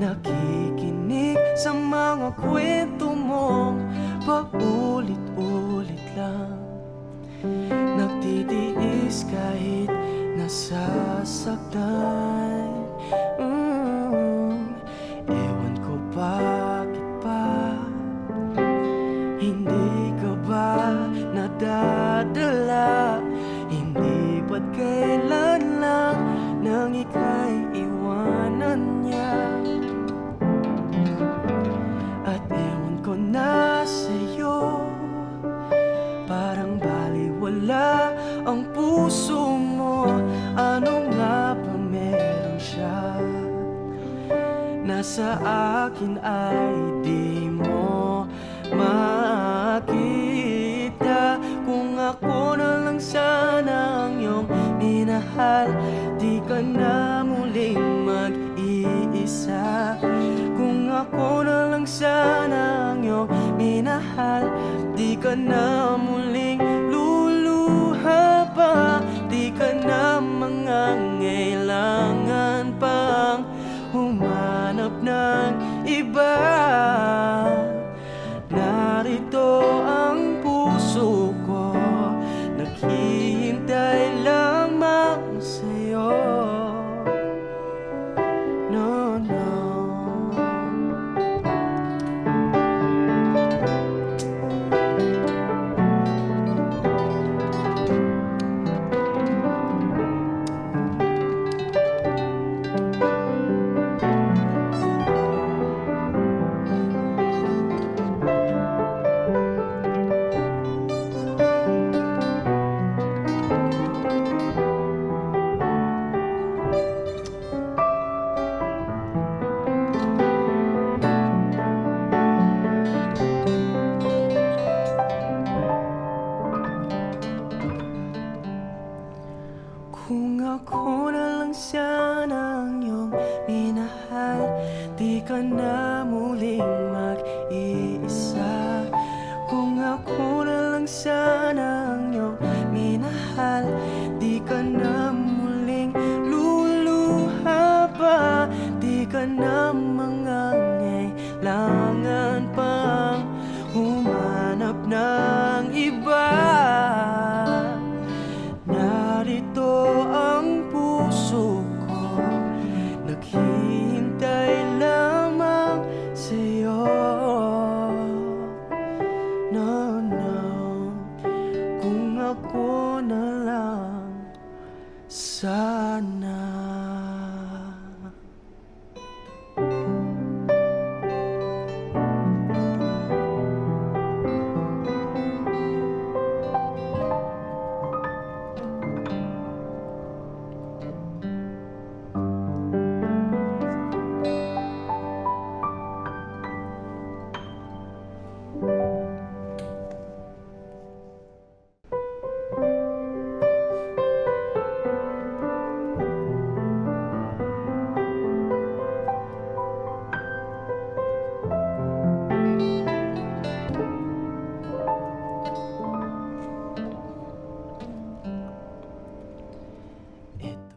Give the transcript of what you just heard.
Nakikinig sa mga kwento mong paulit-ulit lang. Nagtitiis kahit nasasaktan. Nasa akin ay di mo makita. Kung ako na lang sana ang iyong minahal Di ka na muling mag-iisa. Kung ako na lang sana ang iyong minahal Di ka na muling ng iba lang siya ng iyong minahal. Di ka na muling mag-iisa. Kung ako na lang siya ng iyong minahal Di ka na muling luluha pa. Di ka na mangangailangan pang humanap ng iba. ako na lang sana.